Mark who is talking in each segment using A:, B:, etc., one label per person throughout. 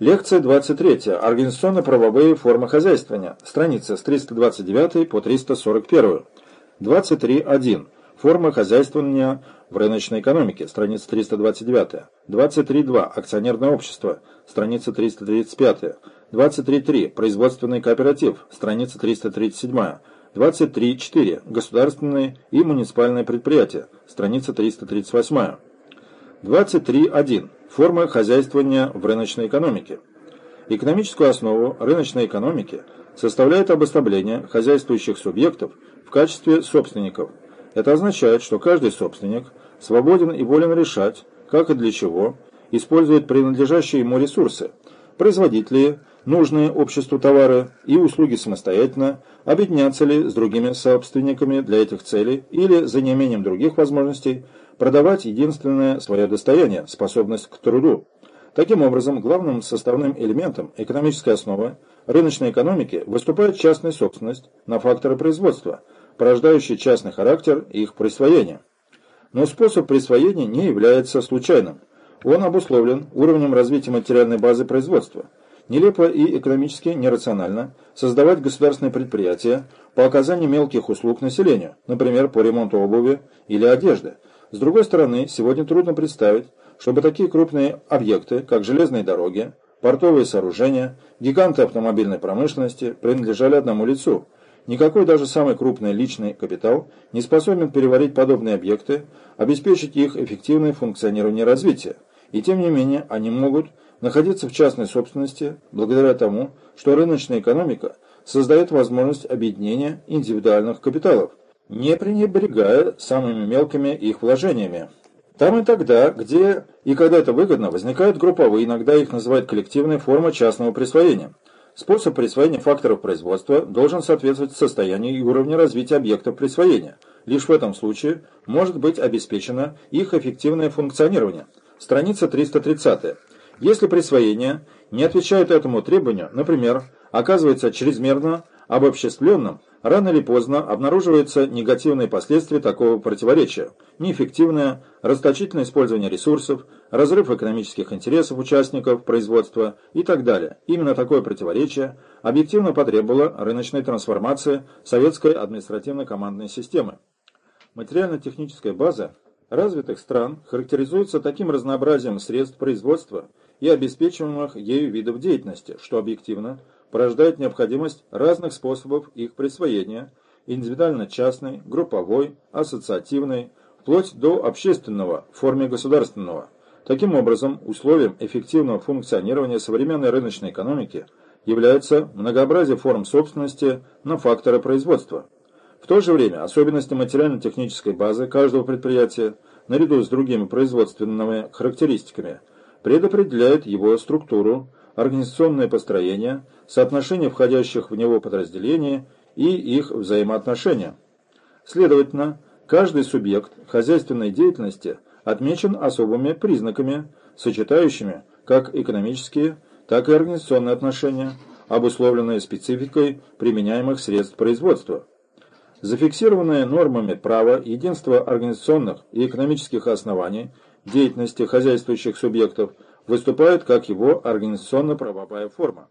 A: Лекция 23. Организационно-правовые формы хозяйствования. Страница с 329 по 341. 23.1. Формы хозяйствования в рыночной экономике. Страница 329. 23.2. Акционерное общество. Страница 335. 23.3. Производственный кооператив. Страница 337. 23.4. Государственные и муниципальные предприятия. Страница 338. 23.1. Формы хозяйствования в рыночной экономике. Экономическую основу рыночной экономики составляет обособление хозяйствующих субъектов в качестве собственников. Это означает, что каждый собственник свободен и волен решать, как и для чего использует принадлежащие ему ресурсы, производить ли нужные обществу товары и услуги самостоятельно, объединяться ли с другими собственниками для этих целей или, за неимением других возможностей, продавать единственное свое достояние – способность к труду. Таким образом, главным составным элементом экономической основы рыночной экономики выступает частная собственность на факторы производства, порождающие частный характер их присвоения. Но способ присвоения не является случайным. Он обусловлен уровнем развития материальной базы производства. Нелепо и экономически нерационально создавать государственные предприятия по оказанию мелких услуг населению, например, по ремонту обуви или одежды, с другой стороны, сегодня трудно представить, чтобы такие крупные объекты, как железные дороги, портовые сооружения, гиганты автомобильной промышленности принадлежали одному лицу. Никакой даже самый крупный личный капитал не способен переварить подобные объекты, обеспечить их эффективное функционирование и развитие. И тем не менее, они могут находиться в частной собственности благодаря тому, что рыночная экономика создает возможность объединения индивидуальных капиталов не пренебрегая самыми мелкими их вложениями. Там и тогда, где и когда это выгодно, возникают групповые, иногда их называют коллективные формы частного присвоения. Способ присвоения факторов производства должен соответствовать состоянию и уровню развития объектов присвоения. Лишь в этом случае может быть обеспечено их эффективное функционирование. Страница 330. Если присвоение не отвечает этому требованию, например, оказывается чрезмерно обобществленным, Рано или поздно обнаруживаются негативные последствия такого противоречия. Неэффективное, расточительное использование ресурсов, разрыв экономических интересов участников производства и так далее. Именно такое противоречие объективно потребовало рыночной трансформации советской административно-командной системы. Материально-техническая база развитых стран характеризуется таким разнообразием средств производства и обеспечиваемых ею видов деятельности, что объективно – порождает необходимость разных способов их присвоения, индивидуально-частной, групповой, ассоциативной, вплоть до общественного в форме государственного. Таким образом, условием эффективного функционирования современной рыночной экономики является многообразие форм собственности на факторы производства. В то же время особенности материально-технической базы каждого предприятия, наряду с другими производственными характеристиками, предопределяют его структуру, организационное построение, соотношение входящих в него подразделений и их взаимоотношения. Следовательно, каждый субъект хозяйственной деятельности отмечен особыми признаками, сочетающими как экономические, так и организационные отношения, обусловленные спецификой применяемых средств производства. Зафиксированное нормами права единство организационных и экономических оснований деятельности хозяйствующих субъектов – выступает как его организационно-правовая форма.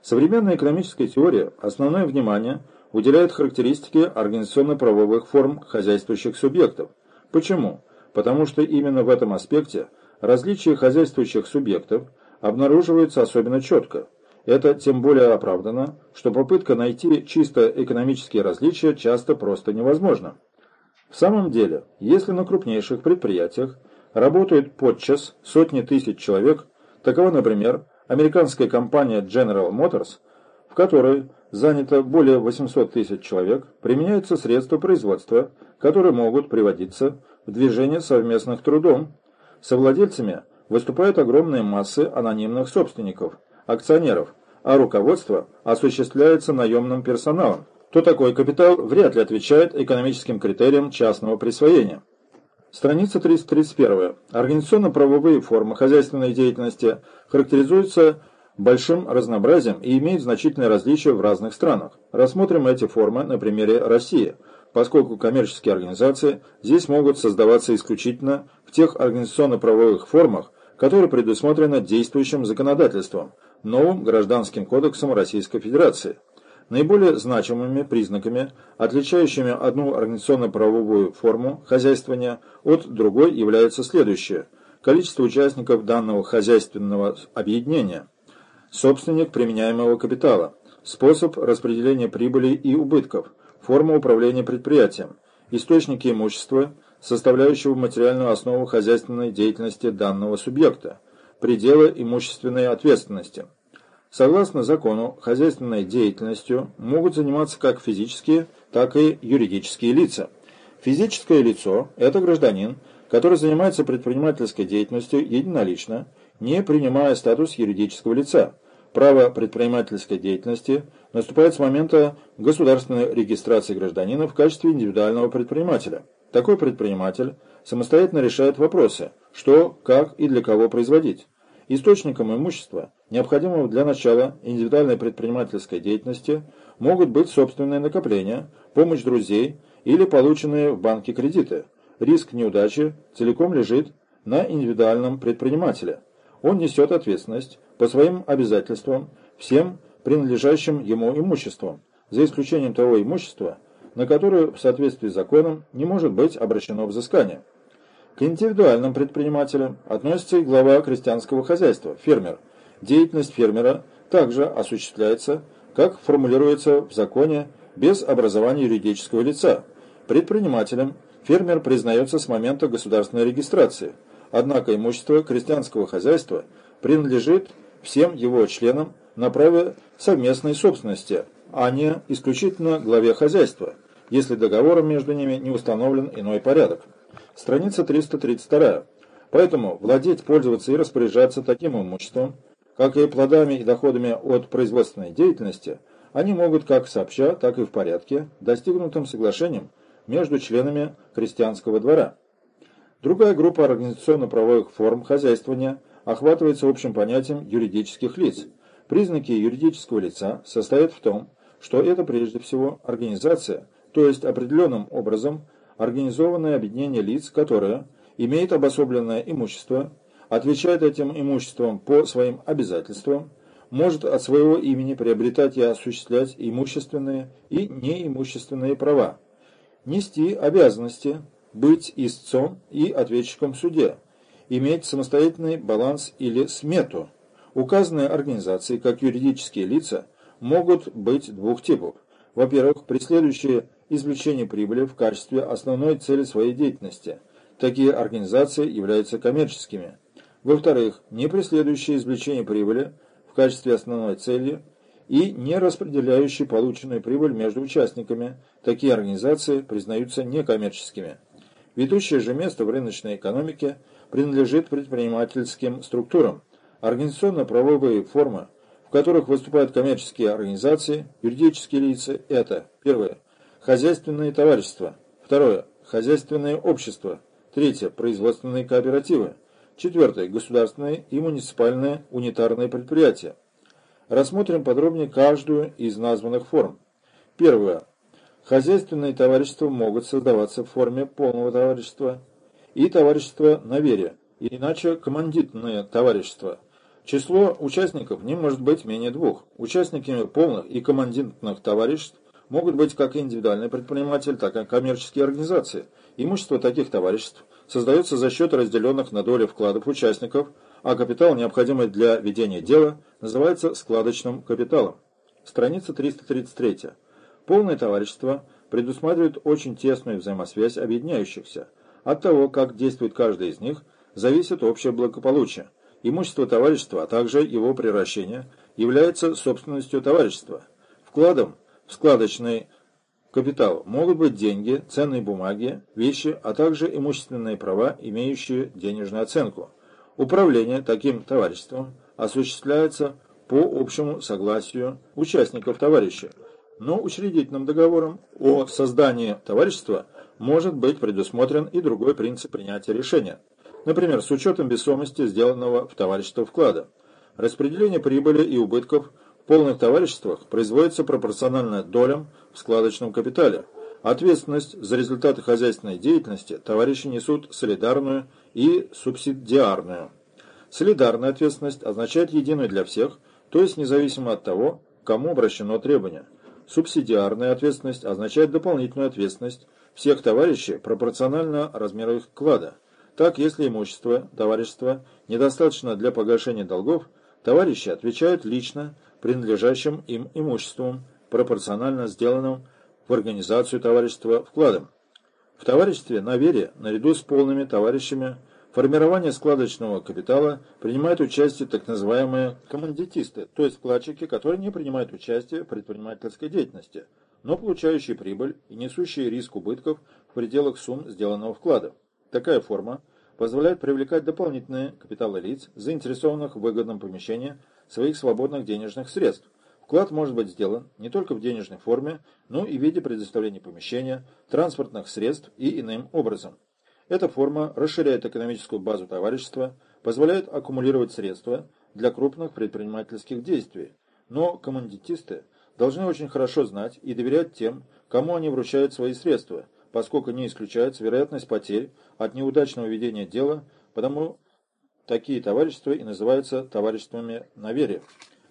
A: Современная экономическая теория основное внимание уделяет характеристике организационно-правовых форм хозяйствующих субъектов. Почему? Потому что именно в этом аспекте различия хозяйствующих субъектов обнаруживаются особенно четко. Это тем более оправдано, что попытка найти чисто экономические различия часто просто невозможна. В самом деле, если на крупнейших предприятиях работают подчас сотни тысяч человек, такова, например, американская компания General Motors, в которой занято более 800 тысяч человек, применяются средства производства, которые могут приводиться в движение совместных трудом. Совладельцами выступают огромные массы анонимных собственников, акционеров, а руководство осуществляется наемным персоналом, то такой капитал вряд ли отвечает экономическим критериям частного присвоения. Страница 331. Организационно-правовые формы хозяйственной деятельности характеризуются большим разнообразием и имеют значительные различия в разных странах. Рассмотрим эти формы на примере России, поскольку коммерческие организации здесь могут создаваться исключительно в тех организационно-правовых формах, которое предусмотрено действующим законодательством, новым Гражданским кодексом Российской Федерации. Наиболее значимыми признаками, отличающими одну организационно-правовую форму хозяйствования от другой, являются следующие. Количество участников данного хозяйственного объединения, собственник применяемого капитала, способ распределения прибыли и убытков, форма управления предприятием, источники имущества, составляющего материальную основу хозяйственной деятельности данного субъекта, пределы имущественной ответственности. Согласно закону, хозяйственной деятельностью могут заниматься как физические, так и юридические лица. Физическое лицо – это гражданин, который занимается предпринимательской деятельностью единолично, не принимая статус юридического лица. Право предпринимательской деятельности наступает с момента государственной регистрации гражданина в качестве индивидуального предпринимателя. Такой предприниматель самостоятельно решает вопросы, что, как и для кого производить. Источником имущества, необходимого для начала индивидуальной предпринимательской деятельности, могут быть собственные накопления, помощь друзей или полученные в банке кредиты. Риск неудачи целиком лежит на индивидуальном предпринимателе. Он несет ответственность по своим обязательствам всем принадлежащим ему имуществом, за исключением того имущества, на которое в соответствии с законом не может быть обращено взыскание. К индивидуальным предпринимателям относится и глава крестьянского хозяйства, фермер. Деятельность фермера также осуществляется, как формулируется в законе, без образования юридического лица. Предпринимателем фермер признается с момента государственной регистрации, однако имущество крестьянского хозяйства принадлежит всем его членам на праве совместной собственности, а не исключительно главе хозяйства, если договором между ними не установлен иной порядок. Страница 332. Поэтому владеть, пользоваться и распоряжаться таким имуществом, как и плодами и доходами от производственной деятельности, они могут как сообща, так и в порядке, достигнутым соглашением между членами крестьянского двора. Другая группа организационно-правовых форм хозяйствования охватывается общим понятием юридических лиц. Признаки юридического лица состоят в том, что это прежде всего организация, то есть определенным образом организованное объединение лиц, которое имеет обособленное имущество, отвечает этим имуществом по своим обязательствам, может от своего имени приобретать и осуществлять имущественные и неимущественные права, нести обязанности, быть истцом и ответчиком в суде, иметь самостоятельный баланс или смету. Указанные организации, как юридические лица, могут быть двух типов. Во-первых, преследующие извлечение прибыли в качестве основной цели своей деятельности. Такие организации являются коммерческими. Во-вторых, не преследующие извлечение прибыли в качестве основной цели и не распределяющие полученную прибыль между участниками. Такие организации признаются некоммерческими. Ведущее же место в рыночной экономике принадлежит предпринимательским структурам. Организационно-правовые формы, в которых выступают коммерческие организации, юридические лица – это первое – хозяйственные товарищества, второе – хозяйственные общества, третье – производственные кооперативы, четвертое – государственные и муниципальные унитарные предприятия. Рассмотрим подробнее каждую из названных форм. Первое Хозяйственные товарищества могут создаваться в форме полного товарищества и товарищества на вере, иначе командитное товарищество. Число участников не может быть менее двух. Участниками полных и командитных товариществ могут быть как индивидуальный предприниматель, так и коммерческие организации. Имущество таких товариществ создается за счет разделенных на доли вкладов участников, а капитал, необходимый для ведения дела, называется складочным капиталом. Страница 333. Полное товарищество предусматривает очень тесную взаимосвязь объединяющихся. От того, как действует каждый из них, зависит общее благополучие. Имущество товарищества, а также его превращение, является собственностью товарищества. Вкладом в складочный капитал могут быть деньги, ценные бумаги, вещи, а также имущественные права, имеющие денежную оценку. Управление таким товариществом осуществляется по общему согласию участников товарища но учредительным договором о создании товарищества может быть предусмотрен и другой принцип принятия решения. Например, с учетом весомости сделанного в товарищество вклада. Распределение прибыли и убытков полных товариществах производится пропорционально долям в складочном капитале. Ответственность за результаты хозяйственной деятельности товарищи несут солидарную и субсидиарную. Солидарная ответственность означает единую для всех, то есть независимо от того, кому обращено требование. Субсидиарная ответственность означает дополнительную ответственность всех товарищей пропорционально размеру их вклада. Так, если имущество товарищества недостаточно для погашения долгов, товарищи отвечают лично принадлежащим им имуществом, пропорционально сделанным в организацию товарищества вкладом. В товариществе на вере, наряду с полными товарищами, формирование складочного капитала принимают участие так называемые командитисты, то есть вкладчики, которые не принимают участие в предпринимательской деятельности, но получающие прибыль и несущие риск убытков в пределах сумм сделанного вклада. Такая форма позволяет привлекать дополнительные капиталы лиц, заинтересованных в выгодном помещении своих свободных денежных средств. Вклад может быть сделан не только в денежной форме, но и в виде предоставления помещения, транспортных средств и иным образом. Эта форма расширяет экономическую базу товарищества, позволяет аккумулировать средства для крупных предпринимательских действий. Но командитисты должны очень хорошо знать и доверять тем, кому они вручают свои средства, поскольку не исключается вероятность потерь от неудачного ведения дела, потому такие товарищества и называются товариществами на вере.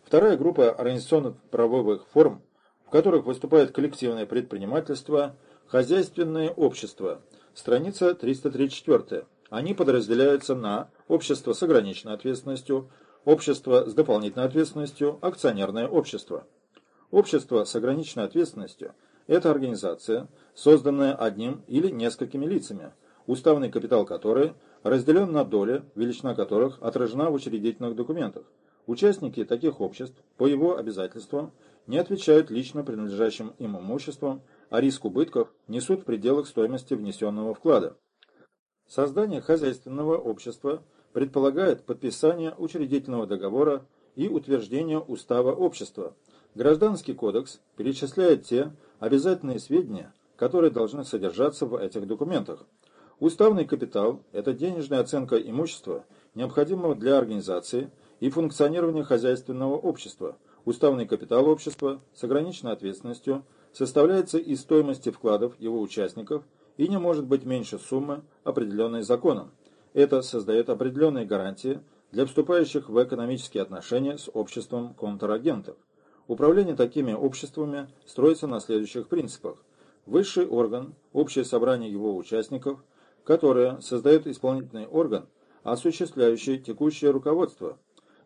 A: Вторая группа организационно-правовых форм, в которых выступает коллективное предпринимательство, хозяйственные общества. Страница 334. Они подразделяются на общество с ограниченной ответственностью, общество с дополнительной ответственностью, акционерное общество. Общество с ограниченной ответственностью – это организация, созданная одним или несколькими лицами, уставный капитал которой разделен на доли, величина которых отражена в учредительных документах. Участники таких обществ по его обязательствам не отвечают лично принадлежащим им имуществом, а риск убытков несут в пределах стоимости внесенного вклада. Создание хозяйственного общества предполагает подписание учредительного договора и утверждение устава общества. Гражданский кодекс перечисляет те обязательные сведения, которые должны содержаться в этих документах. Уставный капитал – это денежная оценка имущества, необходимого для организации – и функционирование хозяйственного общества. Уставный капитал общества с ограниченной ответственностью составляется из стоимости вкладов его участников и не может быть меньше суммы, определенной законом. Это создает определенные гарантии для вступающих в экономические отношения с обществом контрагентов. Управление такими обществами строится на следующих принципах. Высший орган, общее собрание его участников, которое создает исполнительный орган, осуществляющий текущее руководство,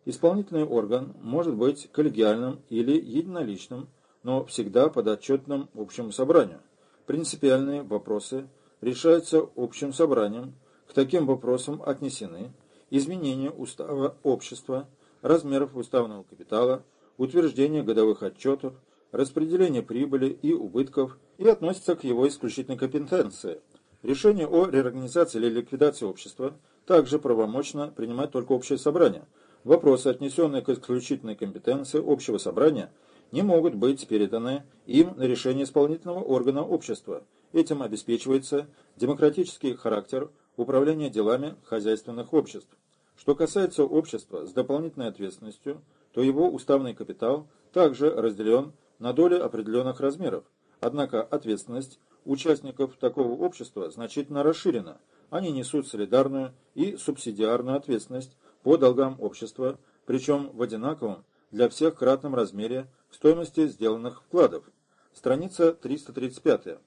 A: Исполнительный орган может быть коллегиальным или единоличным, но всегда подотчетным общему собранию. Принципиальные вопросы решаются общим собранием. К таким вопросам отнесены изменение устава общества, размеров уставного капитала, утверждение годовых отчетов, распределение прибыли и убытков и относятся к его исключительной компетенции. Решение о реорганизации или ликвидации общества также правомочно принимать только общее собрание – Вопросы, отнесенные к исключительной компетенции общего собрания, не могут быть переданы им на решение исполнительного органа общества. Этим обеспечивается демократический характер управления делами хозяйственных обществ. Что касается общества с дополнительной ответственностью, то его уставный капитал также разделен на доли определенных размеров. Однако ответственность участников такого общества значительно расширена. Они несут солидарную и субсидиарную ответственность по долгам общества, причем в одинаковом для всех кратном размере стоимости сделанных вкладов. Страница 335.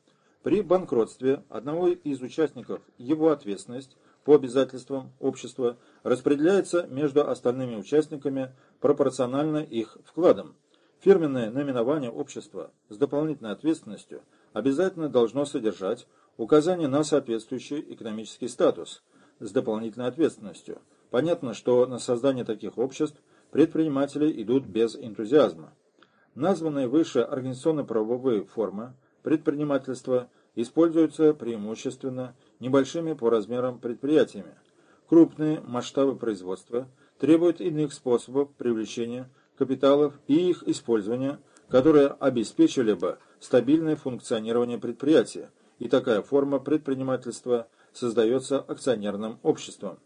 A: При банкротстве одного из участников его ответственность по обязательствам общества распределяется между остальными участниками пропорционально их вкладам. Фирменное наименование общества с дополнительной ответственностью обязательно должно содержать указание на соответствующий экономический статус с дополнительной ответственностью – Понятно, что на создание таких обществ предприниматели идут без энтузиазма. Названные выше организационно-правовые формы предпринимательства используются преимущественно небольшими по размерам предприятиями. Крупные масштабы производства требуют иных способов привлечения капиталов и их использования, которые обеспечили бы стабильное функционирование предприятия, и такая форма предпринимательства создается акционерным обществом.